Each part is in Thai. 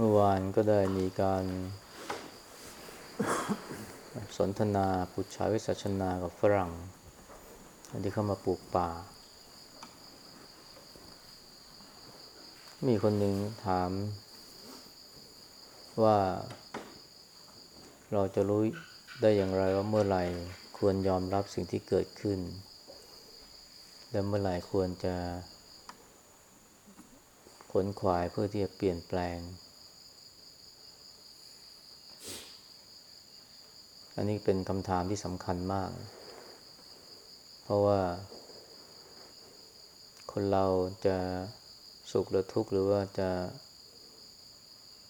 เมื่อวานก็ได้มีการสนทนาปุจฉาวิสัชนากับฝรั่งที่เข้ามาปลูกป่า มีคนหนึ่งถามว่าเราจะรู้ได้อย่างไรว่าเมื่อไหร่ควรยอมรับสิ่งที่เกิดขึ้น และเมื่อไหร่ควรจะขนขวายเพื่อที่จะเปลี่ยนแปลง อันนี้เป็นคำถามที่สำคัญมาก เพราะว่า คนเราจะสุขหรือทุกข์หรือว่าจะ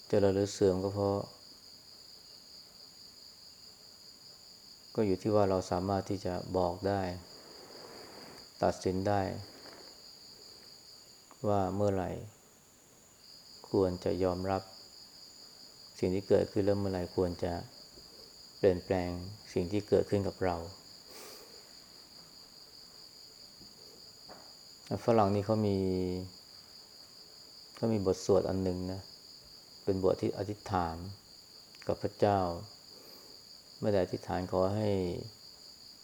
เจริญหรือเสื่อมก็เพราะ ก็อยู่ที่ว่าเราสามารถที่จะบอกได้ ตัดสินได้ ว่าเมื่อไหร่ ควรจะยอมรับ สิ่งที่เกิดขึ้นแล้วเมื่อไหร่ควรจะ เปลี่ยนแปลงสิ่งที่เกิดขึ้นกับเราฝรั่งนี่เขามีเขามีบทสวดอันหนึ่งนะ เป็นบทที่อธิษฐานกับพระเจ้าเมื่อใดอธิษฐานขอให้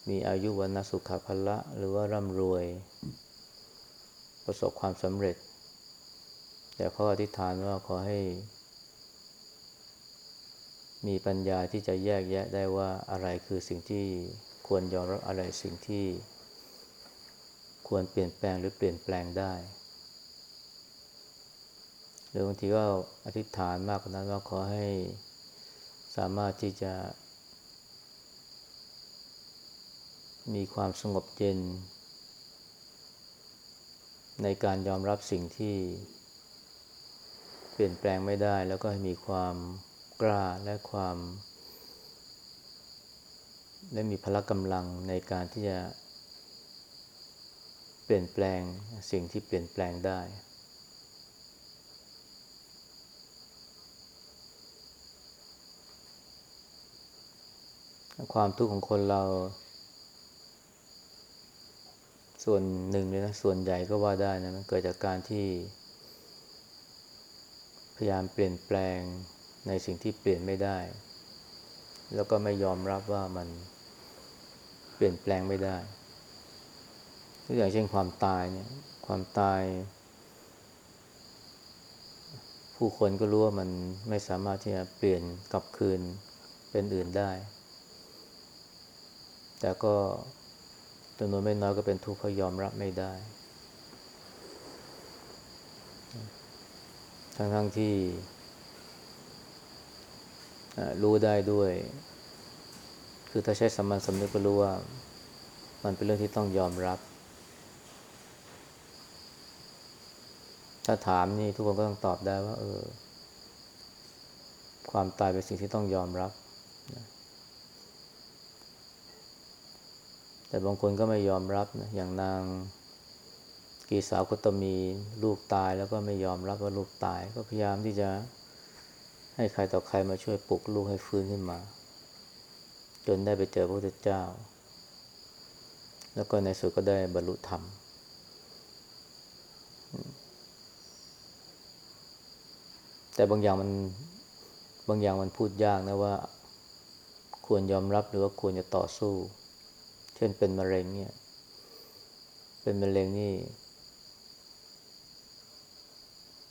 มีอายุวันนสุขภละ หรือว่าร่ำรวย ประสบความสำเร็จ แต่เขาอธิษฐานว่าขอให้ มีปัญญาที่จะแยกแยะได้ว่าอะไรคือสิ่งที่ควรยอมรับอะไรสิ่งที่ ควรเปลี่ยนแปลงหรือเปลี่ยนแปลงได้ หรือบางทีก็อธิษฐานมากกว่านั้นว่าขอให้สามารถที่จะ มีความสงบเย็น ในการยอมรับสิ่งที่ เปลี่ยนแปลงไม่ได้แล้วก็ให้มีความ กล้าและความและมีพละกำลังในการที่จะเปลี่ยนแปลงสิ่งที่เปลี่ยนแปลงได้ ความทุกข์ของคนเรา ส่วนหนึ่งเลยนะ ส่วนใหญ่ก็ว่าได้นะ มันเกิดจากการที่ พยายามเปลี่ยนแปลง ในสิ่งที่เปลี่ยนไม่ได้ แล้วก็ไม่ยอมรับว่ามันเปลี่ยนแปลงไม่ได้ตัวอย่างเช่นความตายเนี่ยความตาย ผู้คนก็รู้ว่ามันไม่สามารถที่จะเปลี่ยนกลับคืนเป็นอื่นได้ แต่ก็จำนวนไม่น้อยก็เป็นทุกข์เพราะยอมรับไม่ได้ ทั้งๆทที่ รู้ได้ด้วย คือถ้าใช้สมมันสำนึกก็รู้ว่า มันเป็นเรื่องที่ต้องยอมรับ ถ้าถามนี่ทุกคนก็ต้องตอบได้ว่า เออ ความตายเป็นสิ่งที่ต้องยอมรับ แต่บางคนก็ไม่ยอมรับนะอย่างนางกีสาวกตมีลูกตายแล้วก็ไม่ยอมรับว่าลูกตายก็พยายามที่จะ ให้ใครต่อใครมาช่วยปลุกลูกให้ฟื้นขึ้นมา จนได้ไปเจอพระพุทธเจ้า แล้วก็ในสุดก็ได้บรรลุธรรม แต่บางอย่างมันบางอย่างมันพูดยากนะว่า ควรยอมรับหรือว่าควรจะต่อสู้ เช่นเป็นมะเร็งเนี่ย เป็นมะเร็งนี่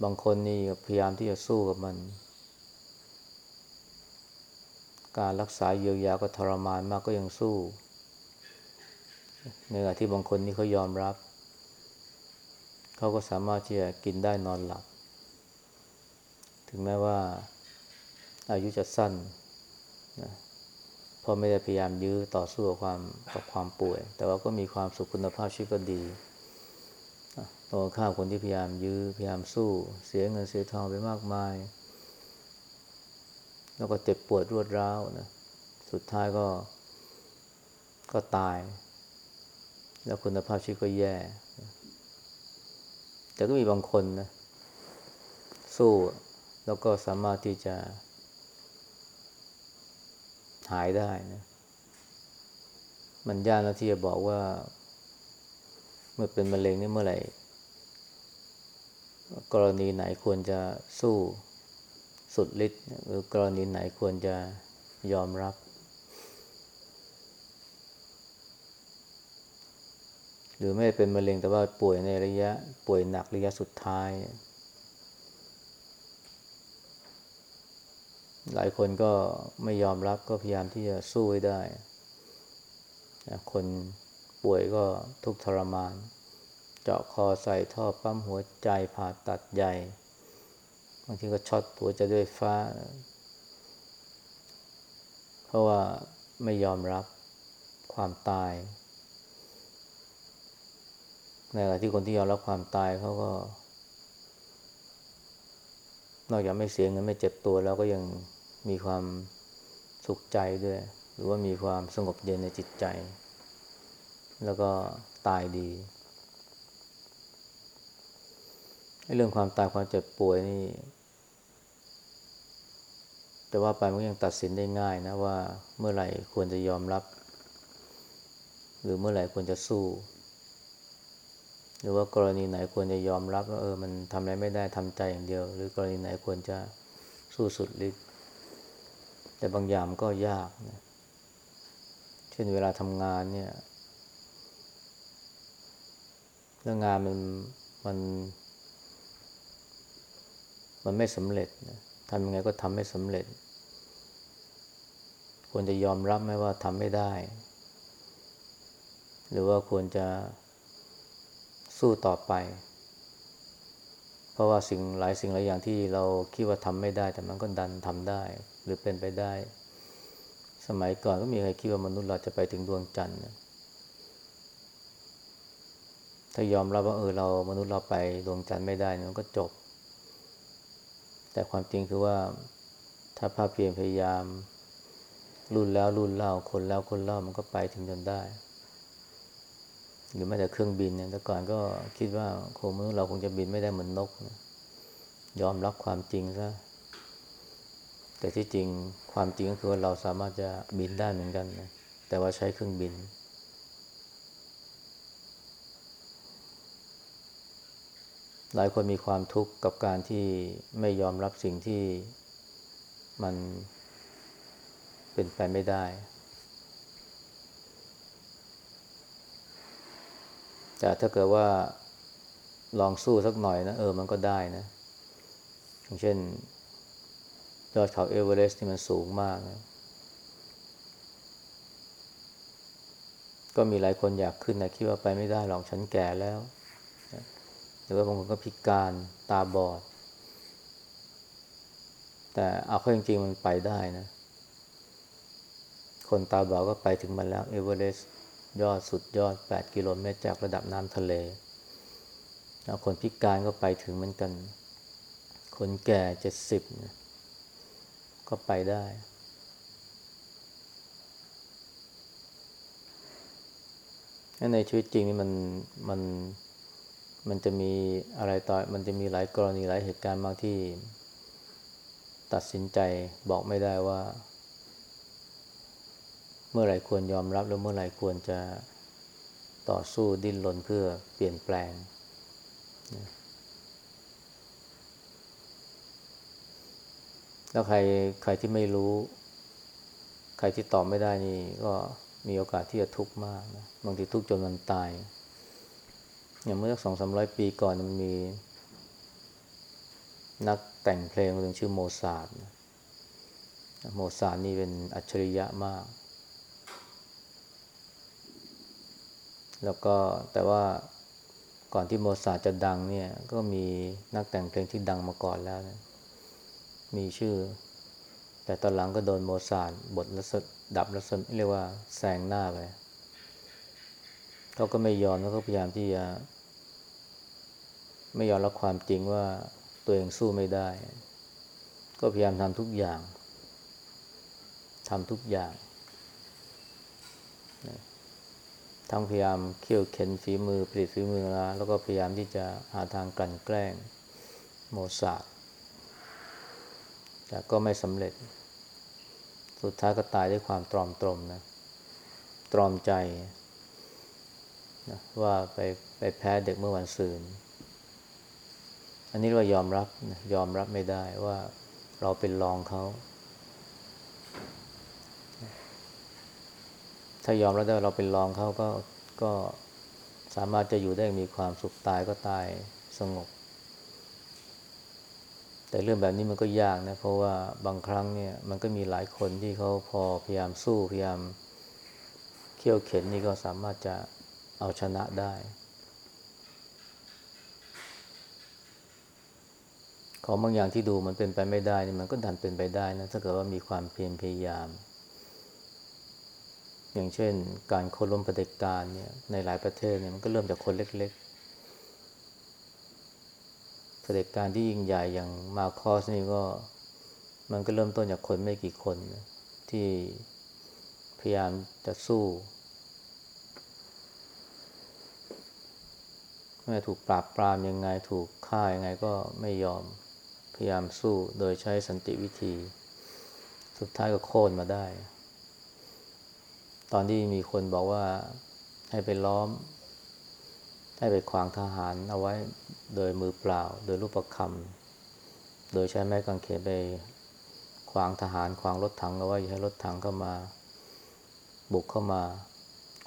บางคนนี่พยายามที่จะสู้กับมัน การรักษาเยียวยาก็ทรมานมากก็ยังสู้ ในขณะที่บางคนนี่เขายอมรับ เขาก็สามารถที่จะกินได้นอนหลับ ถึงแม้ว่าอายุจะสั้นนะเพราะไม่ได้พยายามยื้อต่อสู้กับความกับความป่วย แต่ว่าก็มีความสุขคุณภาพชีวิตก็ดีตรงข้ามคนที่พยายามยื้อพยายามสู้ เสียเงินเสียทองไปมากมาย แล้วก็เจ็บปวดรวดร้าวนะ สุดท้ายก็ก็ตาย แล้วคุณภาพชีวิตก็แย่ แต่ก็มีบางคนนะ สู้ แล้วก็สามารถที่จะ หายได้นะ มันยากนะที่จะบอกว่า เมื่อเป็นมะเร็งนี่เมื่อไหร่ กรณีไหนควรจะสู้ สุดฤทธิ์หรือกรณีไหนควรจะยอมรับ หรือไม่เป็นมะเร็งแต่ว่าป่วยในระยะ ป่วยหนักระยะสุดท้าย หลายคนก็ไม่ยอมรับก็พยายามที่จะสู้ให้ได้ คนป่วยก็ทุกข์ทรมาน เจาะคอใส่ท่อปั๊มหัวใจผ่าตัดใหญ่ บางทีก็ช็อตหัวใจด้วยฟ้า เพราะว่าไม่ยอมรับความตาย ในขณะที่คนที่ยอมรับความตายเขาก็ นอกจากไม่เสียเงินไม่เจ็บตัวแล้วก็ยังมีความสุขใจด้วย หรือว่ามีความสงบเย็นในจิตใจ แล้วก็ตายดีเรื่องความตายความเจ็บป่วยนี่ แต่ว่าไปมันยังตัดสินได้ง่ายนะว่าเมื่อไหร่ควรจะยอมรับ หรือเมื่อไหร่ควรจะสู้ หรือว่ากรณีไหนควรจะยอมรับว่าเออมันทำอะไรไม่ได้ทำใจอย่างเดียว หรือกรณีไหนควรจะสู้สุดฤทธิ์แต่บางอย่างก็ยากนะเช่นเวลาทำงานเนี่ยเรื่องงานมันมันมันไม่สำเร็จนะทำยังไงก็ทำไม่สำเร็จ ควรจะยอมรับไหมว่าทำไม่ได้ หรือว่าควรจะสู้ต่อไป เพราะว่าสิ่งหลายสิ่งหลายอย่างที่เราคิดว่าทำไม่ได้ แต่มันก็ดันทำได้ หรือเป็นไปได้ สมัยก่อนก็มีใครคิดว่ามนุษย์เราจะไปถึงดวงจันทร์ถ้ายอมรับว่าเออเรามนุษย์เราไปดวงจันทร์ไม่ได้มันก็จบ แต่ความจริงคือว่าถ้าภาพเพียรพยายาม รุ่นแล้วรุ่นเล่าคนแล้วคนเล่ามันก็ไปถึงจนได้ หรือแม้แต่เครื่องบินเนี่ยแต่ก่อนก็คิดว่าคงมนุษย์เราคงจะบินไม่ได้เหมือนนกนะยอมรับความจริงซะแต่ที่จริงความจริงก็คือว่าเราสามารถจะบินได้เหมือนกันนะแต่ว่าใช้เครื่องบิน หลายคนมีความทุกข์กับการที่ไม่ยอมรับสิ่งที่มัน เป็นไปไม่ได้ แต่ถ้าเกิดว่าลองสู้สักหน่อยนะ เออมันก็ได้นะอย่างเช่นยอดเขาเอเวอเรสต์ที่มันสูงมากนะก็มีหลายคนอยากขึ้นนะคิดว่าไปไม่ได้หรอกฉันแก่แล้ว หรือว่าบางคนก็พิการตาบอด แต่เอาเข้าจริงๆมันไปได้นะ คนตาบอดก็ไปถึงมันแล้วเอเวอเรสต์ยอดสุดยอด 8 กิโลเมตรจากระดับน้ำทะเลแล้วคนพิการก็ไปถึงเหมือนกัน คนแก่เจ็ดสิบก็ไปได้ ในชีวิตจริงนี่มันมันมันจะมีอะไรต่อ มันจะมีหลายกรณีหลายเหตุการณ์บางที่ ตัดสินใจบอกไม่ได้ว่า เมื่อไหร่ควรยอมรับหรือเมื่อไหร่ควรจะต่อสู้ดิ้นรนเพื่อเปลี่ยนแปลง แล้วใครใครที่ไม่รู้ ใครที่ตอบไม่ได้นี่ก็มีโอกาสที่จะทุกข์มากนะบางทีทุกข์จนมันตาย อย่างเมื่อสักสองสามร้อยปีก่อนมันมี นักแต่งเพลงคนหนึ่งชื่อโมซาร์ทโมซาร์ทนี่เป็นอัจฉริยะมาก แล้วก็แต่ว่าก่อนที่โมซาร์ทจะดังเนี่ย ก็มีนักแต่งเพลงที่ดังมาก่อนแล้วนะมีชื่อ แต่ตอนหลังก็โดนโมซาร์ทบทละสดับละสเรียกว่าแซงหน้าไปเขาก็ไม่ยอมแล้วก็พยายามที่จะ ไม่ยอมรับความจริงว่าตัวเองสู้ไม่ได้ ก็พยายามทำทุกอย่างทำทุกอย่าง ทั้งพยายามเขี่ยวเข็นฝีมือผลิตฝีมือแล้วแล้วก็พยายามที่จะหาทางกลั่นแกล้งโมซาแต่ก็ไม่สำเร็จ สุดท้ายก็ตายด้วยความตรอมตรมนะ ตรอมใจนะว่าไปไปแพ้เด็กเมื่อวันศืน อันนี้เรายอมรับนะยอมรับไม่ได้ว่าเราเป็นรองเขา ถ้ายอมรับได้วเราเป็นรองเขาก็ก็สามารถจะอยู่ได้มีความสุขตายก็ตายสงบ แต่เรื่องแบบนี้มันก็ยากนะ เพราะว่าบางครั้งเนี่ยมันก็มีหลายคนที่เขาพอพยายามสู้พยายามเขี่ยวเข็นนี่ก็สามารถจะเอาชนะได้ ของบางอย่างที่ดูมันเป็นไปไม่ได้นี่มันก็ดันเป็นไปได้นะถ้าเกิดว่ามีความเพียรพยายาม อย่างเช่น การโค่นล้มเผด็จการเนี่ยในหลายประเทศเนี่ยมันก็เริ่มจากคนเล็กๆเผด็จการที่ยิ่งใหญ่อย่างมาคอสนี่ก็มันก็เริ่มต้นจากคนไม่กี่คนนะที่พยายามจะสู้ไม่ถูกปราบปรามยังไงถูกฆ่ายังไงก็ไม่ยอมพยายามสู้โดยใช้สันติวิธี สุดท้ายก็โค่นมาได้ ตอนที่มีคนบอกว่าให้ไปล้อม ให้ไปขวางทหารเอาไว้โดยมือเปล่า โดยรูปประคำโดยใช้ไม้กางเขนไปขวางทหารขวางรถถังเอาไว้ย่าให้รถถังเข้ามา บุกเข้ามา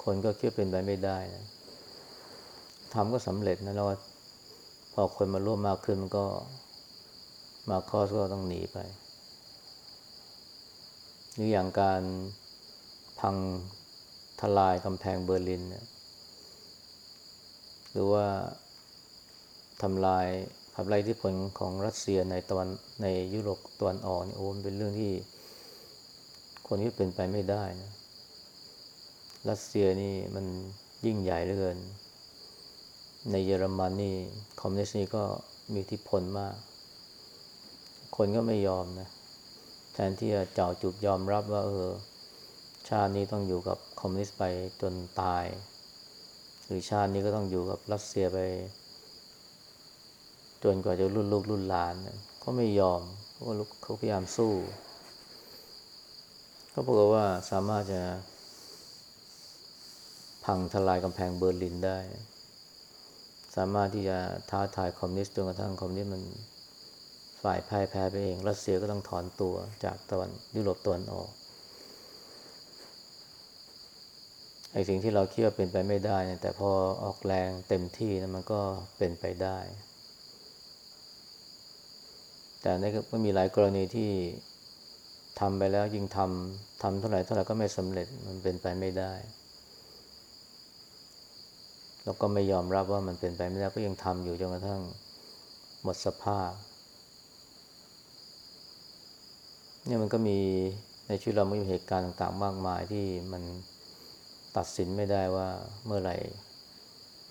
คนก็คิดเป็นไปไม่ได้นะทำก็สำเร็จนะแล้วพอคนมาร่วมมากขึ้นมันก็มาคอสก็ต้องหนีไปนี่อย่างการพัง ทลายกำแพงเบอร์ลินเนี่ยหรือว่าทำลายขับไล่ที่ผลของรัสเซียในตะวันในยุโรปตะวันออกนี่โอ้มันเป็นเรื่องที่ คนที่เป็นไปไม่ได้นะรัสเซียนี่มันยิ่งใหญ่เหลือเกิน ในเยอรมันนี่คอมมิวนิสต์นี่ก็มีอิทธิพลมาก คนก็ไม่ยอมนะแทนที่จะเจ้าจุกยอมรับว่า เออ ชาตินี้ต้องอยู่กับ คอมมิวนิสต์ไปจนตาย หรือชาตินี้ก็ต้องอยู่กับรัสเซียไป จนกว่าจะรุ่นลูกรุ่นหลานเขาไม่ยอมเขาเขาพยายามสู้ ก็บอกว่าสามารถจะพังทลายกำแพงเบอร์ลินได้ สามารถที่จะท้าทายคอมมิวนิสต์จนกระทั่งคอมมิวนิสต์มันฝ่ายพ่ายแพ้ไปเอง รัสเซียก็ต้องถอนตัวจากตะวันยุโรปตะวันออก ไอ้สิ่งที่เราคิดว่าเป็นไปไม่ได้เนี่ยแต่พอออกแรงเต็มที่นะมันก็เป็นไปได้ แต่ในก็มีหลายกรณีที่ทำไปแล้วยิ่งทำทำเท่าไหร่เท่าไหร่ก็ไม่สำเร็จมันเป็นไปไม่ได้ แล้วก็ไม่ยอมรับว่ามันเป็นไปไม่ได้ก็ยังทำอยู่จนกระทั่งหมดสภาพเนี่ยมันก็มีในชีวิตเราไม่มีเหตุการณ์ต่างๆ มากมายที่มัน ตัดสินไม่ได้ว่าเมื่อไหร่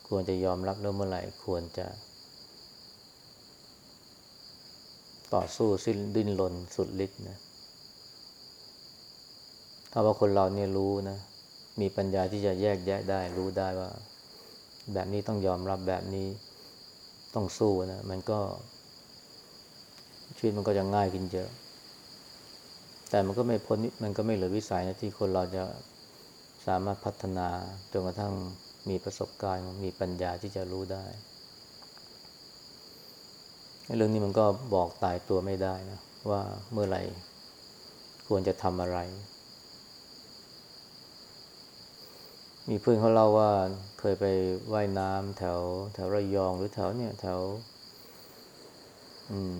ควรจะยอมรับแล้วเมื่อไหร่ควรจะ ต่อสู้สิ้นดิ้นรนสุดฤทธิ์นะถ้าว่าคนเราเนี่ยรู้นะ มีปัญญาที่จะแยกแยะได้ รู้ได้ว่า แบบนี้ต้องยอมรับแบบนี้ต้องสู้นะมันก็ ชีวิตมันก็จะง่ายขึ้นเยอะ แต่มันก็ไม่พ้นมันก็ไม่เหลือวิสัยนะที่คนเราจะ สามารถพัฒนาจนกระทั่งมีประสบการณ์มีปัญญาที่จะรู้ได้ เรื่องนี้มันก็บอกตายตัวไม่ได้นะว่าเมื่อไหร่ควรจะทำอะไร มีเพื่อนเขาเล่าว่าเคยไปไว่ายน้ำแถว แถวระยองหรือแถวเนี่ยแถว อือ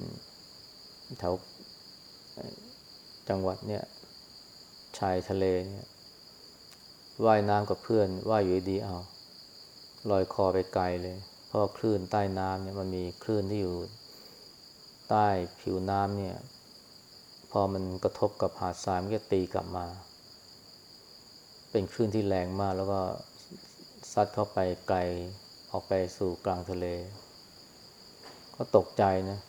แถวจังหวัดเนี่ย ชายทะเลเนี่ย ว่ายน้ำกับเพื่อนว่ายอยู่ดีเอาลอยคอไปไกลเลย เพราะคลื่นใต้น้ำเนี่ยมันมีคลื่นที่อยู่ ใต้ผิวน้ำเนี่ย พอมันกระทบกับหาดทรายมันก็ตีกลับมา เป็นคลื่นที่แรงมากแล้วก็ซัดเข้าไปไกลออกไปสู่กลางทะเล ก็ตกใจนะ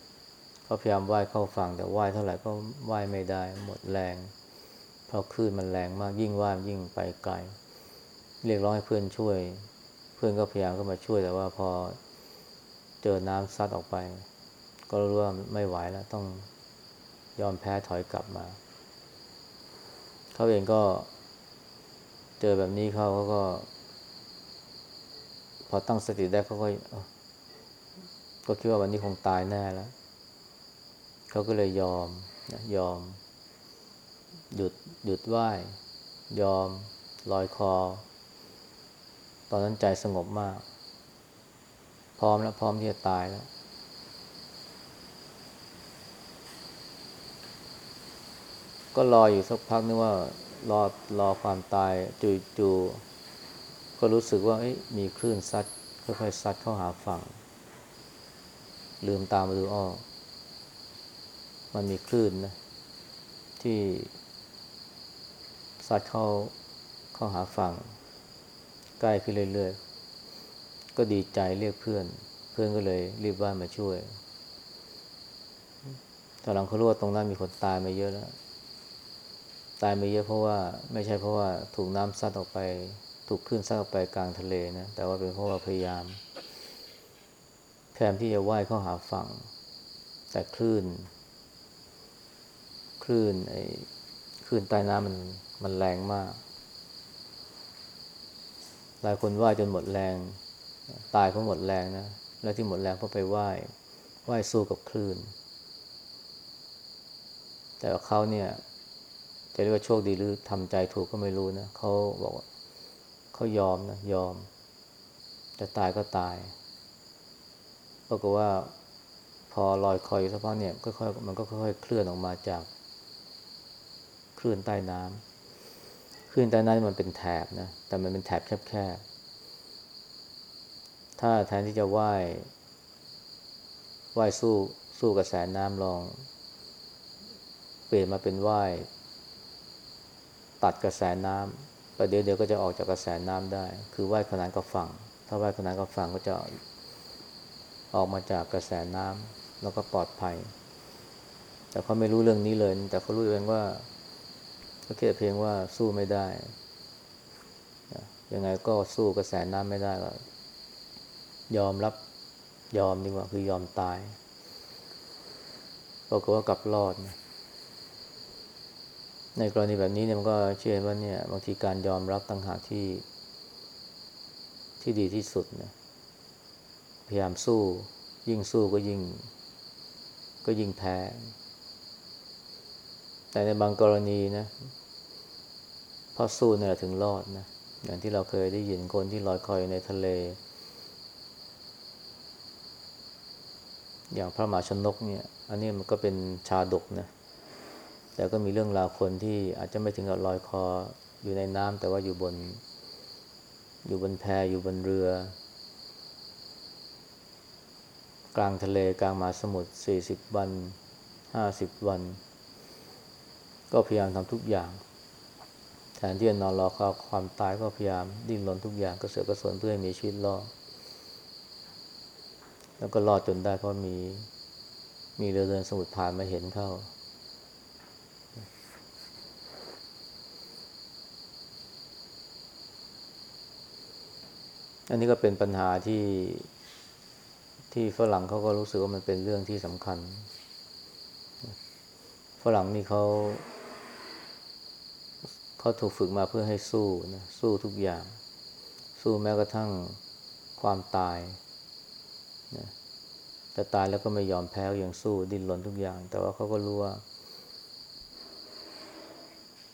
เขาพยายามว่ายเข้าฝั่งแต่ว่ายเท่าไหร่ก็ว่ายไม่ได้หมดแรง เพราะคลื่นมันแรงมากยิ่งว่ายยิ่งไปไกล เรียกร้องให้เพื่อนช่วย เพื่อนก็พยายามก็มาช่วยแต่ว่าพอเจอน้ำซัดออกไป ก็รู้ว่าไม่ไหวแล้วต้องยอมแพ้ถอยกลับมา เขาเองก็เจอแบบนี้เขาเขาก็ พอตั้งสติได้เขาก็ก็คิดว่าวันนี้คงตายแน่แล้ว เขาก็เลยยอมยอม หยุดหยุดไหว้ยอมลอยคอ ตอนนั้นใจสงบมาก พร้อมแล้วพร้อมที่จะตายแล้ว ก็รออยู่สักพักนึกว่ารอรอความตายจูจูก็รู้สึกว่ามีคลื่นซัดค่อยๆซัดเข้าหาฝั่ง ลืมตามมาดูอ้อมันมีคลื่นนะที่ ซัดเข้าเข้าหาฝั่ง ใกล้ขึ้นเรื่อยๆ ก็ดีใจเรียกเพื่อน เพื่อนก็เลยรีบว่ามาช่วยตอนหลังเขารู้ว่าตรงนั้นมีคนตายมาเยอะแล้ว ตายมาเยอะเพราะว่าไม่ใช่เพราะว่าถูกน้ำซัดออกไป ถูกคลื่นซัดออกไปกลางทะเลนะ แต่ว่าเป็นเพราะว่าพยายามแทนที่จะว่ายเข้าหาฝั่ง แต่คลื่น คลื่นไอ้คลื่นใต้น้ำมัน มันแรงมาก หลายคนว่ายจนหมดแรง ตายเพราะหมดแรงนะ แล้วที่หมดแรงเพราะไปว่ายว่ายสู้กับคลื่น แต่ว่าเขาเนี่ย จะเรียกว่าโชคดีหรือทำใจถูกก็ไม่รู้นะเขาบอกว่าเขายอมนะ ยอม จะตายก็ตายปรากฏว่าพอลอยคอยอยู่สักพักเนี่ยค่อยๆมันก็ค่อยๆเคลื่อนออกมาจากคลื่นใต้น้ำ คลื่นใต้น้ำมันเป็นแถบนะ แต่มันเป็นแถบแคบๆ ถ้าแทนที่จะว่ายว่ายสู้สู้กับแสนน้ำลอง เปลี่ยนมาเป็นว่ายตัดกระแสน้ำประเดี๋ยวเดี๋ยวก็จะออกจากกระแสน้ำได้ คือว่ายขนานกับฝั่ง ถ้าว่ายขนานกับฝั่งก็จะออกมาจากกระแสน้ำแล้วก็ปลอดภัย แต่เขาไม่รู้เรื่องนี้เลย แต่เขารู้เองว่า ก็แค่เพียงว่าสู้ไม่ได้ ยังไงก็สู้กระแสน้ำไม่ได้ก็ยอมรับยอมดีกว่าคือยอมตายปรากฏว่ากลับรอดนะในกรณีแบบนี้เนี่ยมันก็เชื่อว่าเนี่ยบางทีการยอมรับต่างหากที่ ที่ดีที่สุดนะพยายามสู้ ยิ่งสู้ก็ยิ่ง ก็ยิ่งแพ้ แต่ในบางกรณีนะพอสู้เนี่ยถึงรอดนะอย่างที่เราเคยได้ยินคนที่ลอยคอยในทะเล อย่างพระมหาชนกเนี่ย อันนี้มันก็เป็นชาดกนะ แต่ก็มีเรื่องราวคนที่อาจจะไม่ถึงกับลอยคออยู่ในน้ำแต่ว่าอยู่บน อยู่บนแพอยู่บนเรือ กลางทะเลกลางมหาสมุทรสี่สิบวันห้าสิบวัน ก็พยายามทำทุกอย่างแทนที่จะนอนรอความตายก็พยายามดิ้นรนทุกอย่างกระเสือกกระสนเพื่อให้มีชีวิตรอดแล้วก็รอดจนได้เพราะมี มีเรือเดินสมุทรผ่านมาเห็นเข้า อันนี้ก็เป็นปัญหาที่ที่ฝรั่งเขาก็รู้สึกว่ามันเป็นเรื่องที่สำคัญ ฝรั่งนี่เขา เขาถูกฝึกมาเพื่อให้สู้นะสู้ทุกอย่าง สู้แม้กระทั่งความตายนะแต่ตายแล้วก็ไม่ยอมแพ้ยังสู้ดิ้นรนทุกอย่าง แต่ว่าเขาก็รู้ว่า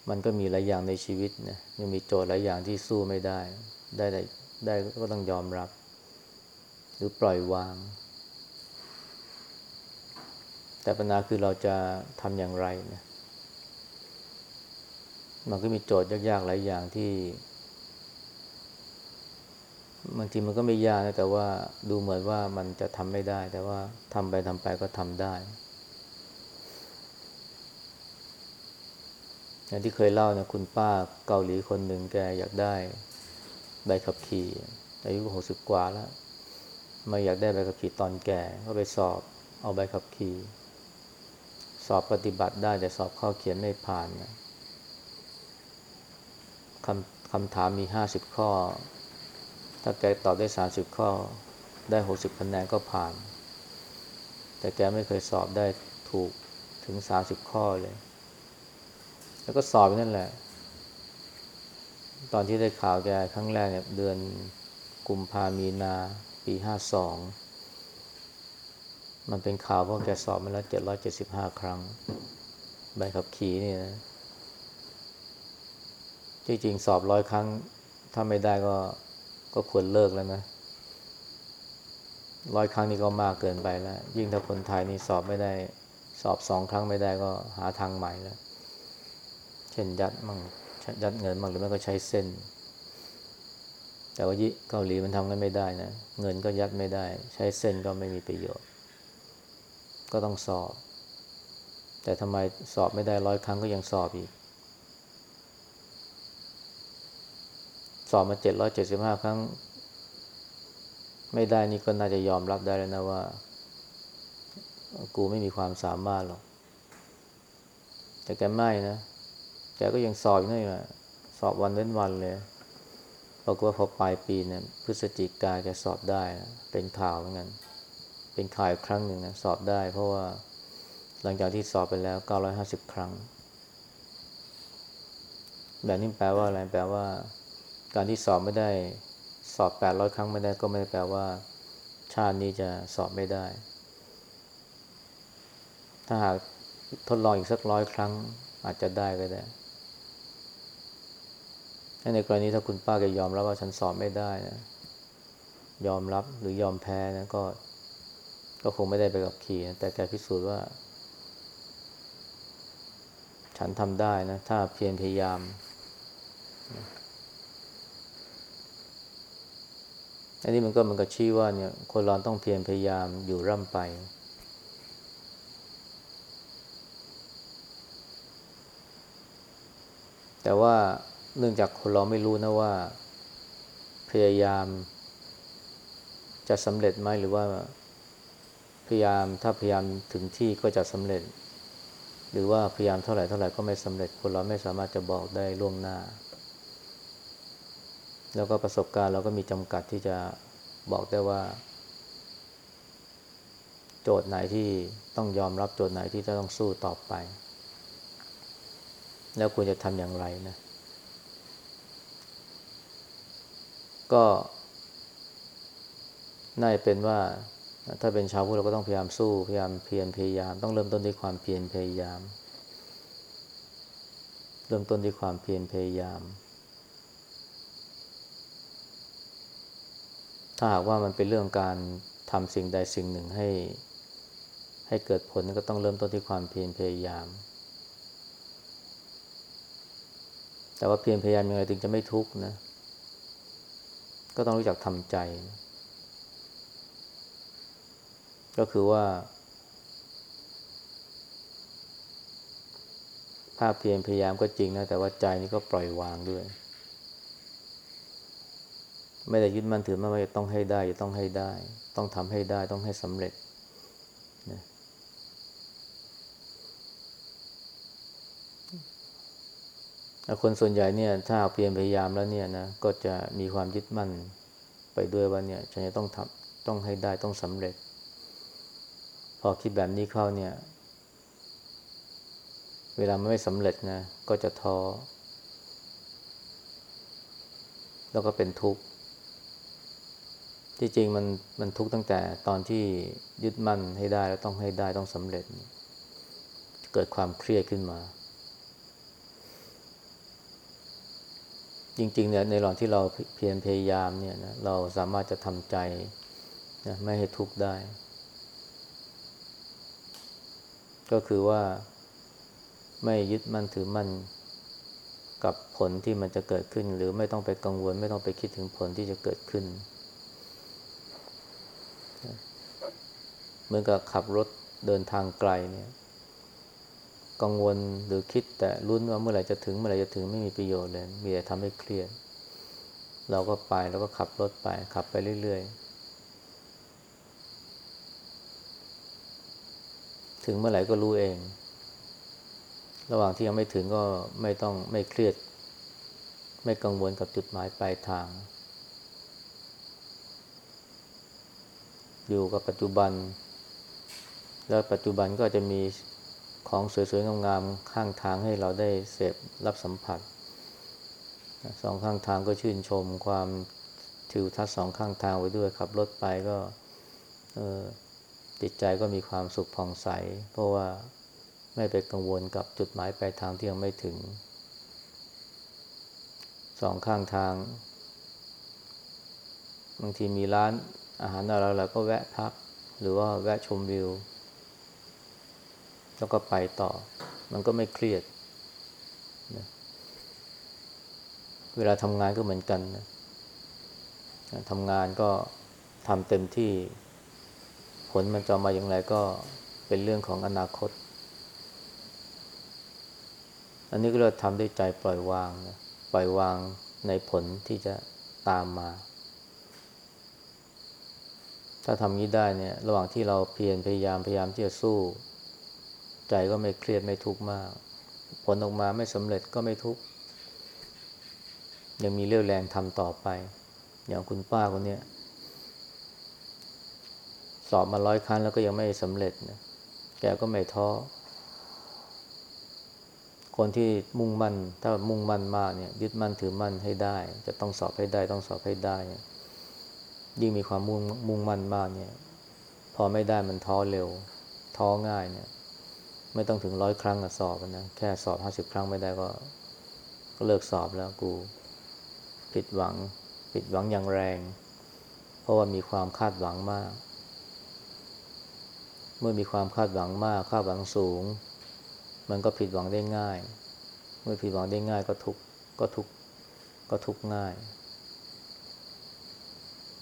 มันก็มีหลายอย่างในชีวิตนะยังมีโจทย์หลายอย่างที่สู้ไม่ได้ ได้ได้ก็ต้องยอมรับ หรือปล่อยวาง แต่ปัญหาคือเราจะทำอย่างไรนะ มันก็มีโจทย์ยากๆหลายอย่างที่บางทีมันก็ไม่ยากนะแต่ว่าดูเหมือนว่ามันจะทำไม่ได้ แต่ว่าทำไปทำไปก็ทำได้อย่างที่เคยเล่านะคุณป้าเกาหลีคนหนึ่งแกอยากได้ใบขับขี่ อายุหกสิบกว่าแล้วมาอยากได้ใบขับขี่ตอนแก่ก็ไปสอบเอาใบขับขี่ สอบปฏิบัติได้แต่สอบข้อเขียนไม่ผ่านนะ คำคำถามมีห้าสิบข้อ ถ้าแกตอบได้สามสิบข้อ ได้หกสิบคะแนนก็ผ่าน แต่แกไม่เคยสอบได้ถูกถึงสามสิบข้อเลย แล้วก็สอบนั่นแหละ ตอนที่ได้ข่าวแกครั้งแรกเนี่ยเดือนกุมภามีนาปีห้าสอง มันเป็นข่าวเพราะแกสอบมาแล้วเจ็ดร้อยเจ็ดสิบห้าครั้ง ใบขับขี่นี่นะ จริงๆสอบร้อยครั้ง ถ้าไม่ได้ก็ก็ควรเลิกแล้วนะร้อยครั้งนี่ก็มากเกินไปแล้ว ยิ่งถ้าคนไทยนี่สอบไม่ได้ สอบสองครั้งไม่ได้ก็หาทางใหม่แล้ว เช่นยัดมั่งยัดเงินมั่งหรือไม่ก็ใช้เส้น แต่ว่ายิเกาหลีมันทำกันไม่ได้นะ เงินก็ยัดไม่ได้ ใช้เส้นก็ไม่มีประโยชน์ ก็ต้องสอบ แต่ทำไมสอบไม่ได้ร้อยครั้งก็ยังสอบอีก ส อบมาเจ็ดร้อยเจ็ดสิบห้าครั้ง ไม่ได้นี่ก็น่าจะยอมรับได้แล้วนะว่า กูไม่มีความสามารถหรอก แต่แกไม่นะแกก็ยังสอบอยู่นี่แหละสอบวันเว้นวันเลยบอกว่าพอปลายปีเนี่ยพฤศจิกาแกสอบได้นะเป็นข่าวเหมือนกันเป็นข่าวครั้งหนึ่งนะสอบได้ เพราะว่าหลังจากที่สอบไปแล้ว 950 ครั้ง แบบนี้แปลว่าอะไรแปลว่า การที่สอบไม่ได้สอบ800ครั้งไม่ได้ก็ไม่ได้แปลว่า ชาตินี้จะสอบไม่ได้ ถ้าหากทดลองอีกสักร้อยครั้ง อาจจะได้ก็ได้ในกรณีถ้าคุณป้าแกยอมรับว่าฉันสอบไม่ได้นะยอมรับหรือยอมแพ้นะก็ ก็คงไม่ได้ไปกับขี่นะแต่แกพิสูจน์ว่า ฉันทำได้นะ ถ้าเพียรพยายาม อันนี้มันก็มันก็ชี้ว่าเนี่ยคนเราต้องเพียรพยายามอยู่ร่ำไป แต่ว่าเนื่องจากคนเราไม่รู้นะว่า พยายาม จะสำเร็จไหมหรือว่าพยายามถ้าพยายามถึงที่ก็จะสำเร็จ หรือว่าพยายามเท่าไหร่เท่าไหร่ก็ไม่สำเร็จ คนเราไม่สามารถจะบอกได้ล่วงหน้า แล้วก็ประสบการณ์เราก็มีจำกัดที่จะบอกได้ว่า โจทย์ไหนที่ต้องยอมรับโจทย์ไหนที่จะต้องสู้ต่อไป แล้วควรจะทำอย่างไรนะ ก็น่าจะเป็นว่าถ้าเป็นชาวพุทธเราก็ต้องพยายามสู้พยายามเพียรพยายาม ต้องเริ่มต้นด้วยความเพียรพยายาม เริ่มต้นด้วยความเพียรพยายาม ถ้าหากว่ามันเป็นเรื่องการทำสิ่งใดสิ่งหนึ่งให้ ให้เกิดผลก็ต้องเริ่มต้นที่ความเพียรพยายาม แต่ว่าเพียรพยายามยังไงถึงจะไม่ทุกข์นะ ก็ต้องรู้จักทำใจ ก็คือว่า ภาพเพียรพยายามก็จริงนะ แต่ว่าใจนี่ก็ปล่อยวางด้วย ไม่ได้ยึดมั่นถือมั่นว่าจะต้องให้ได้จะต้องให้ได้ ต้องทำให้ได้ต้องให้สำเร็จนะคนส่วนใหญ่เนี่ย ถ้าเพียรพยายามแล้วเนี่ยนะก็จะมีความยึดมั่นไปด้วยว่าเนี่ยฉันจะต้องทำต้องให้ได้ต้องสำเร็จ พอคิดแบบนี้เข้าเนี่ย เวลามันไม่สำเร็จนะก็จะท้อแล้วก็เป็นทุกข์ ที่จริงมันมันทุกข์ตั้งแต่ตอนที่ยึดมั่นให้ได้แล้วต้องให้ได้ต้องสำเร็จ เกิดความเครียดขึ้นมา จริง ๆ เนี่ยในหลอนที่เราเพียรพยายามเนี่ยนะเราสามารถจะทำใจนะไม่ให้ทุกข์ได้ ก็คือว่าไม่ยึดมั่นถือมั่นกับผลที่มันจะเกิดขึ้น หรือไม่ต้องไปกังวล ไม่ต้องไปคิดถึงผลที่จะเกิดขึ้น เหมือนกับขับรถเดินทางไกลเนี่ย กังวลหรือคิดแต่รุ้นว่าเมื่อไหร่จะถึงเมื่อไหร่จะถึงไม่มีประโยชน์เลย มีแต่ทำให้เครียด เราก็ไปแล้วก็ขับรถไปขับไปเรื่อย ๆ ถึงเมื่อไหร่ก็รู้เอง ระหว่างที่ยังไม่ถึงก็ไม่ต้องไม่เครียด ไม่กังวลกับจุดหมายปลายทางอยู่กับปัจจุบัน แล้วปัจจุบันก็จะมีของสวยๆงามๆข้างทางให้เราได้เสพรับสัมผัสสองข้างทางก็ชื่นชมความทิวทัศน์สองข้างทางไว้ด้วยขับรถไปก็จิตใจก็มีความสุขผ่องใส เพราะว่าไม่ไปกังวลกับจุดหมายปลายทางที่ยังไม่ถึง สองข้างทาง บางทีมีร้านอาหารอะไรเราก็แวะพัก หรือว่าแวะชมวิว แล้วก็ไปต่อ มันก็ไม่เครียดนะเวลาทำงานก็เหมือนกันนะทำงานก็ทำเต็มที่ ผลมันจะมาอย่างไรก็เป็นเรื่องของอนาคต อันนี้ก็เราทำด้วยใจปล่อยวางนะปล่อยวางในผลที่จะตามมา ถ้าทำนี้ได้เนี่ย ระหว่างที่เราเพียรพยายามพยายามที่จะสู้ ใจก็ไม่เครียดไม่ทุกข์มาก ผลออกมาไม่สำเร็จก็ไม่ทุกข์ยังมีเรี่ยวแรงทำต่อไป อย่างคุณป้าคนนี้สอบมาร้อยครั้งแล้วก็ยังไม่สำเร็จนะแกก็ไม่ท้อคนที่มุ่งมั่น ถ้ามุ่งมั่นมากเนี่ย ยึดมั่นถือมั่นให้ได้ จะต้องสอบให้ได้ ต้องสอบให้ได้ ยิ่งมีความมุ่งมุ่งมั่นมากเนี่ย พอไม่ได้มันท้อเร็ว ท้อง่ายเนี่ย ไม่ต้องถึงร้อยครั้งอะสอบนะแค่สอบห้าสิบครั้งไม่ได้ก็ก็เลิกสอบแล้วกูผิดหวังผิดหวังอย่างแรง เพราะว่ามีความคาดหวังมาก เมื่อมีความคาดหวังมากคาดหวังสูง มันก็ผิดหวังได้ง่าย เมื่อผิดหวังได้ง่ายก็ทุกก็ทุกก็ทุกง่าย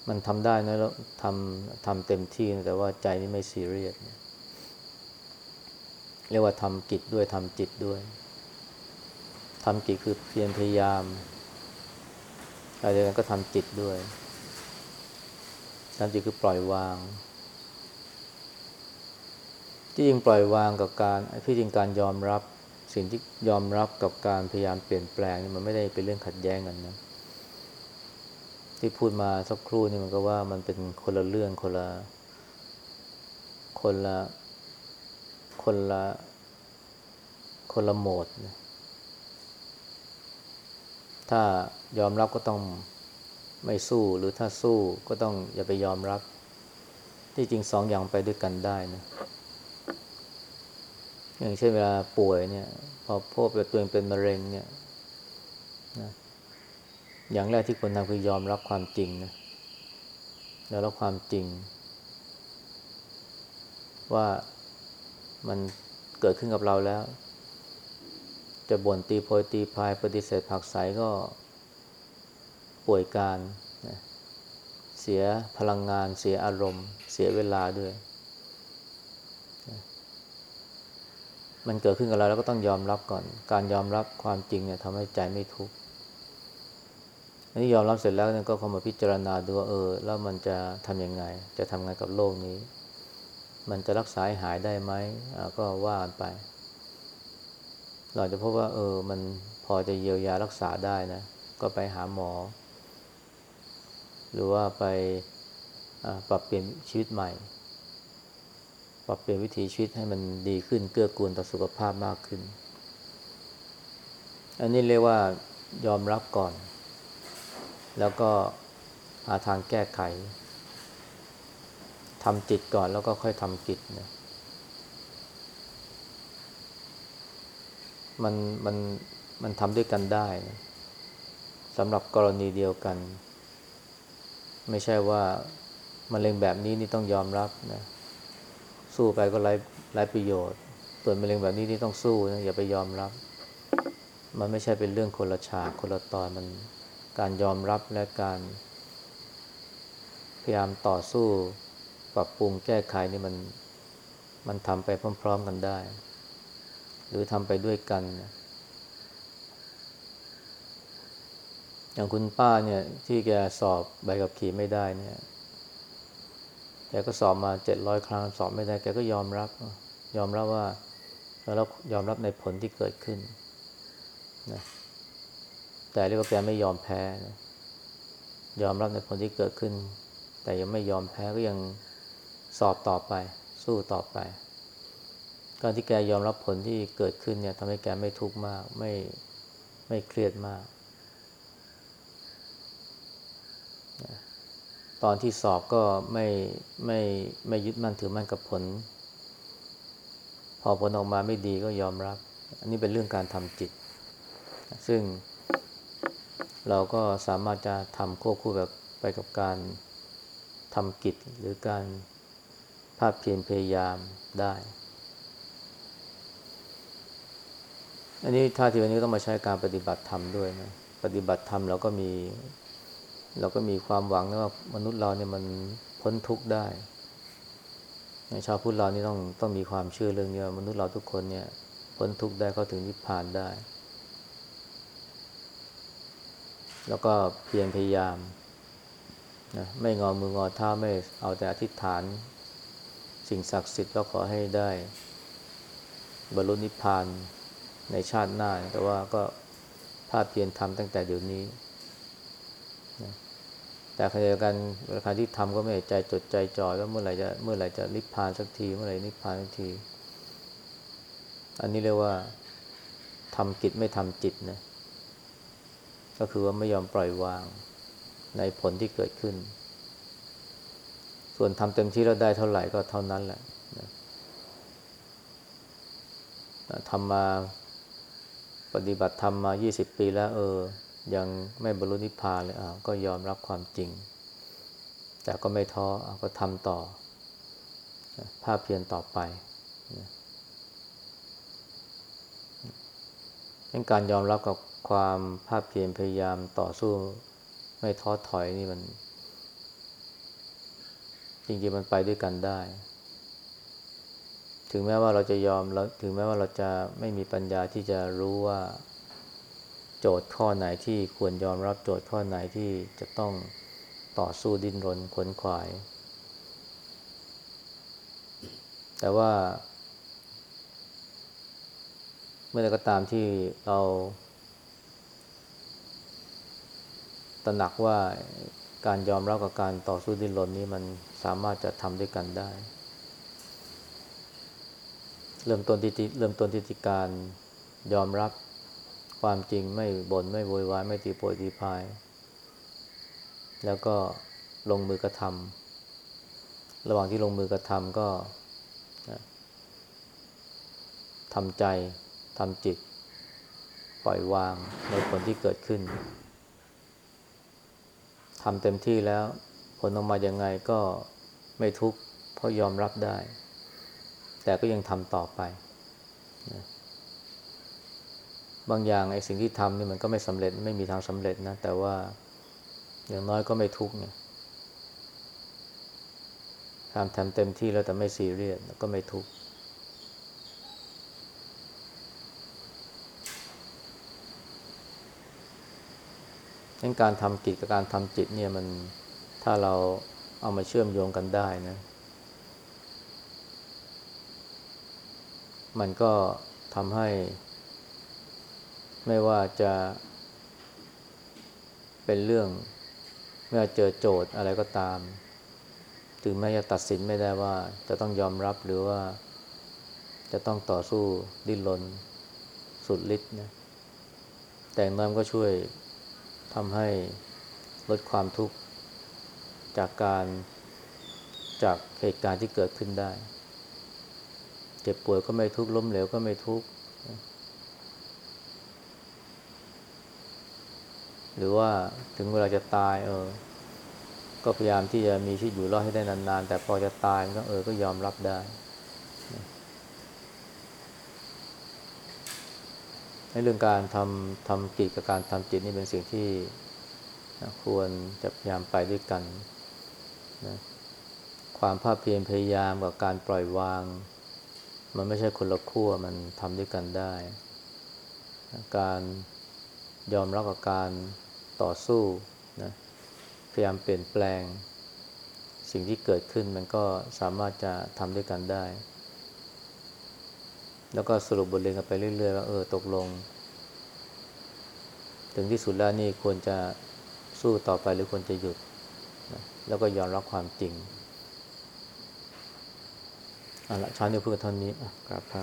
มันทำได้นะแล้วทำทำเต็มที่นะแต่ว่าใจนี่ไม่ซีเรียสเเรียกว่าทำกิจด้วยทำจิตด้วยทำกิจคือเพียรพยายามอะไรกันก็ทำจิตด้วยทำจิตคือปล่อยวาง ที่จริงปล่อยวางกับการที่จริงการยอมรับสิ่งที่ยอมรับกับการพยายามเปลี่ยนแปลงนี่มันไม่ได้เป็นเรื่องขัดแย้งกันนะที่พูดมาสักครู่นี่มันก็ว่ามันเป็นคนละเรื่องคนละคนละ คนละคนละโหมดนะถ้ายอมรับก็ต้องไม่สู้หรือถ้าสู้ก็ต้องอย่าไปยอมรับ ที่จริงสองอย่างไปด้วยกันได้นะอย่างเช่นเวลาป่วยเนี่ย พอพบว่าตัวเองเป็นมะเร็งเนี่ยนะอย่างแรกที่ควรทำคือยอมรับความจริงนะแล้วรับความจริง ว่า มันเกิดขึ้นกับเราแล้ว จะบ่นตีโพยตีพายปฏิเสธผักใสก็ป่วยการนะเสียพลังงาน เสียอารมณ์ เสียเวลาด้วย มันเกิดขึ้นกับเราแล้วก็ต้องยอมรับก่อน การยอมรับความจริงเนี่ยทำให้ใจไม่ทุกข์อันนี้ยอมรับเสร็จแล้วก็เข้ามาพิจารณาดูว่าเออ แล้วมันจะทำยังไง จะทำไงกับโลกนี้ มันจะรักษาหายได้ไหมก็ว่าไป เราจะพบว่า เออ มันพอจะเยียวยารักษาได้นะ ก็ไปหาหมอ หรือว่าไปปรับเปลี่ยนชีวิตใหม่ ปรับเปลี่ยนวิถีชีวิตให้มันดีขึ้น เกื้อกูลต่อสุขภาพมากขึ้น อันนี้เรียกว่ายอมรับก่อน แล้วก็หาทางแก้ไข ทำจิตก่อนแล้วก็ค่อยทำกิจนะมันมันมันทำด้วยกันได้นะสำหรับกรณีเดียวกัน ไม่ใช่ว่ามะเร็งแบบนี้นี่ต้องยอมรับนะสู้ไปก็ไร้ไร้ประโยชน์ส่วนมะเร็งแบบนี้นี่ต้องสู้นะอย่าไปยอมรับ มันไม่ใช่เป็นเรื่องคนละฉากคนละตอนมันการยอมรับและการพยายามต่อสู้ ปรับปรุงแก้ไขนี่มันมันทำไปพร้อม ๆกันได้ หรือทำไปด้วยกันอย่างคุณป้าเนี่ยที่แกสอบใบขับขี่ไม่ได้เนี่ยแกก็สอบมาเจ็ดร้อยครั้งสอบไม่ได้แกก็ยอมรับ ยอมรับว่าแล้วยอมรับในผลที่เกิดขึ้นนะแต่เรียกว่าแกไม่ยอมแพ้นะยอมรับในผลที่เกิดขึ้น แต่ยังไม่ยอมแพ้ก็ยัง สอบต่อไป สู้ต่อไป การที่แกยอมรับผลที่เกิดขึ้นเนี่ยทำให้แกไม่ทุกข์มาก ไม่ไม่เครียดมาก ตอนที่สอบก็ไม่ไม่ไม่ยึดมั่นถือมั่นกับผล พอผลออกมาไม่ดีก็ยอมรับ อันนี้เป็นเรื่องการทำจิต ซึ่งเราก็สามารถจะทำควบคู่แบบไปกับการทำกิจหรือการาพเพียรพยายามได้ อันนี้ท่าทีวันนี้ต้องมาใช้การปฏิบัติธรรมด้วยนะ ปฏิบัติธรรมเราก็มี เราก็มีความหวังนะว่ามนุษย์เราเนี่ยมันพ้นทุกข์ได้ชาวพุทธเรานี่ต้องต้องมีความเชื่อเรื่องนี้ว่ามนุษย์เราทุกคนเนี่ยพ้นทุกข์ได้เข้าถึงนิพพานได้ แล้วก็เพียรพยายามนะไม่งอมืองอเท้าไม่เอาแต่อธิษฐาน สิ่งศักดิ์สิทธิ์แล้วขอให้ได้ บรรลุนิพพานในชาติหน้า แต่ว่าก็ภาพเพียรทำตั้งแต่เดี๋ยวนี้นะแต่ขณะเดียวกันเวลาที่ทำก็ไม่ใจจดใจจ่อว่าเมื่อไหร่จะเมื่อไหร่จะนิพพานสักที เมื่อไหร่นิพพานสักที อันนี้เรียกว่าทำกิจไม่ทำจิตนะก็คือว่าไม่ยอมปล่อยวางในผลที่เกิดขึ้น ส่วนทำเต็มที่แล้วได้เท่าไหร่ก็เท่านั้นแหละทำมาปฏิบัติธรรมมา 20 ปีแล้ว เออ ยังไม่บรรลุนิพพานเลยอ่าก็ยอมรับความจริง แต่ก็ไม่ท้ออก็ทำต่อ ภาพเพียรต่อไปนะเป็นการยอมรับกับความภาพเพียรพยายามต่อสู้ ไม่ท้อถอยนี่มัน ริงๆมันไปด้วยกันได้ ถึงแม้ว่าเราจะยอมแล้วถึงแม้ว่าเราจะไม่มีปัญญาที่จะรู้ว่า โจทย์ข้อไหนที่ควรยอมรับโจทย์ข้อไหนที่จะต้องต่อสู้ดิ้นรนขวนขวาย แต่ว่า เมื่อใดก็ตามที่เราตระหนักว่า การยอมรับกับการต่อสู้ดิ้นรนนี้มันสามารถจะทำด้วยกันได้ เริ่มต้นที่เริ่มต้นที่การยอมรับความจริงไม่บน่นไม่โวยวายไม่ตีโพยตีพาย แล้วก็ลงมือกระทำระหว่างที่ลงมือกระทำก็ทำใจทำจิต ปล่อยวางในผลที่เกิดขึ้น ทำเต็มที่แล้ว ผลออกมายังไงก็ไม่ทุกข์เพราะยอมรับได้ แต่ก็ยังทำต่อไป บางอย่างไอ้สิ่งที่ทำนี่มันก็ไม่สำเร็จไม่มีทางสำเร็จนะ แต่ว่าอย่างน้อยก็ไม่ทุกข์เนี่ยทำทำเต็มที่แล้วแต่ไม่ซีเรียสก็ไม่ทุกข์ งั้นการทำกิจกับการทำจิตเนี่ยมันถ้าเราเอามาเชื่อมโยงกันได้นะ มันก็ทำให้ ไม่ว่าจะเป็นเรื่องเมื่อเจอโจทย์อะไรก็ตาม ถึงแม้จะตัดสินไม่ได้ว่าจะต้องยอมรับหรือว่าจะต้องต่อสู้ดิ้นรนสุดฤทธิ์นะแต่น้ำก็ช่วย ทำให้ลดความทุกข์จากการจากเหตุการณ์ที่เกิดขึ้นได้ เจ็บป่วยก็ไม่ทุกข์ล้มเหลวก็ไม่ทุกข์หรือว่าถึงเวลาจะตายเออ ก็พยายามที่จะมีชีวิตอยู่รอดให้ได้นานๆ แต่พอจะตายก็เออก็ยอมรับได้ ในเรื่องการทำทำกิจกับการทำจิตนี่เป็นสิ่งที่ควรจะพยายามไปด้วยกันนะความภาคเพียรพยายามกับการปล่อยวาง มันไม่ใช่คนละขั้วมันทำด้วยกันได้ การยอมรับกับการต่อสู้นะพยายามเปลี่ยนแปลง สิ่งที่เกิดขึ้นมันก็สามารถจะทำด้วยกันได้ แล้วก็สรุปบทเรียนกันไปเรื่อยๆว่าเออตกลง ถึงที่สุดแล้วนี่ควรจะสู้ต่อไปหรือควรจะหยุดนะแล้วก็ยอมรับความจริงเอาละช้อนี้เพื่อเท่านี้กราบพระ